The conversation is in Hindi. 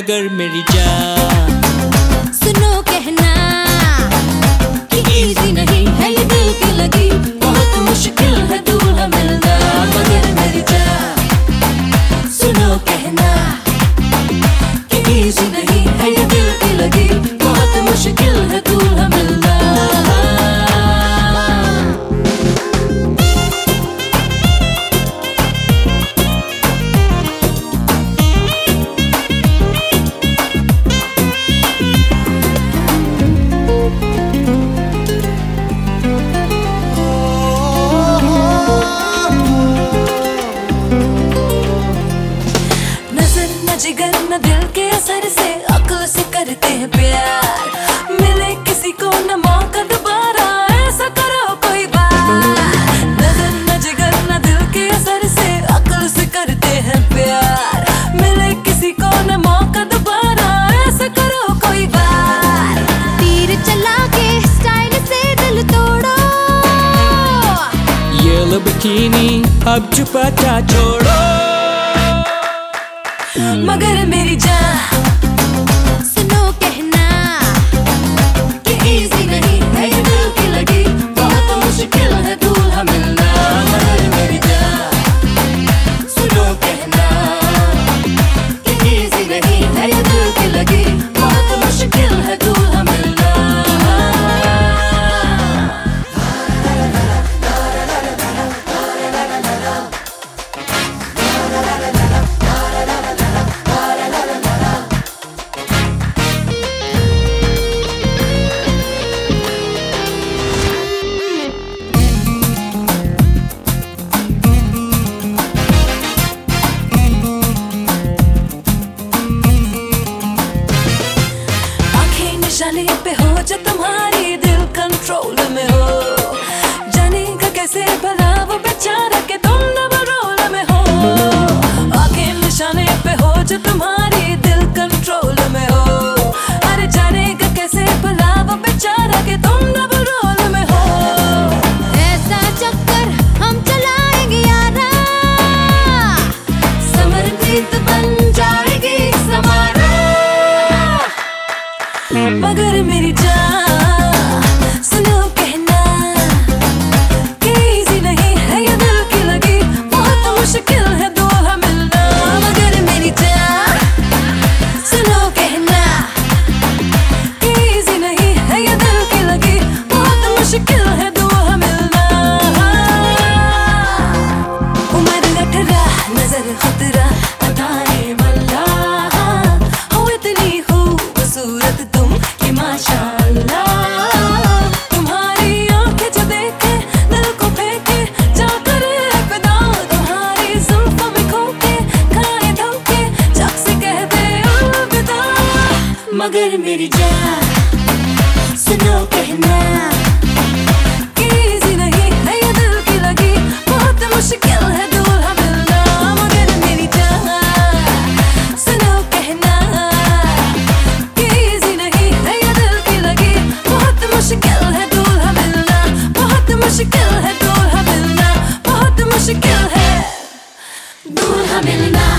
मगर मेरी जान। न दिल के असर से अक्ल से करते हैं प्यार। मिले किसी को न मौका दोबारा, ऐसा करो कोई बार न जिगर न दिल के असर से अक्ल से करते हैं प्यार। मिले किसी को न मौका दोबारा, ऐसा करो कोई बार तीर चला के स्टाइल से दिल तोड़ो। ये लो बिकिनी अब चुपाता छोड़ो। मगर मेरी जान हो दिल कंट्रोल में हो। अरे जानेगा कैसे भला वो बेचारा के तुम डबल रोल में हो। ऐसा चक्कर हम चलाएँगे यारा। समर्पित बन जाएगी समारा। मगर मेरी नज़र खतरा अदाएँ वल्ला हो इतनी तुम कि माशाअल्लाह तुम्हारी दिल को फेंके, जाकर में खाए अलविदा मगर मेरी जान, सुनो कहना। million dollars.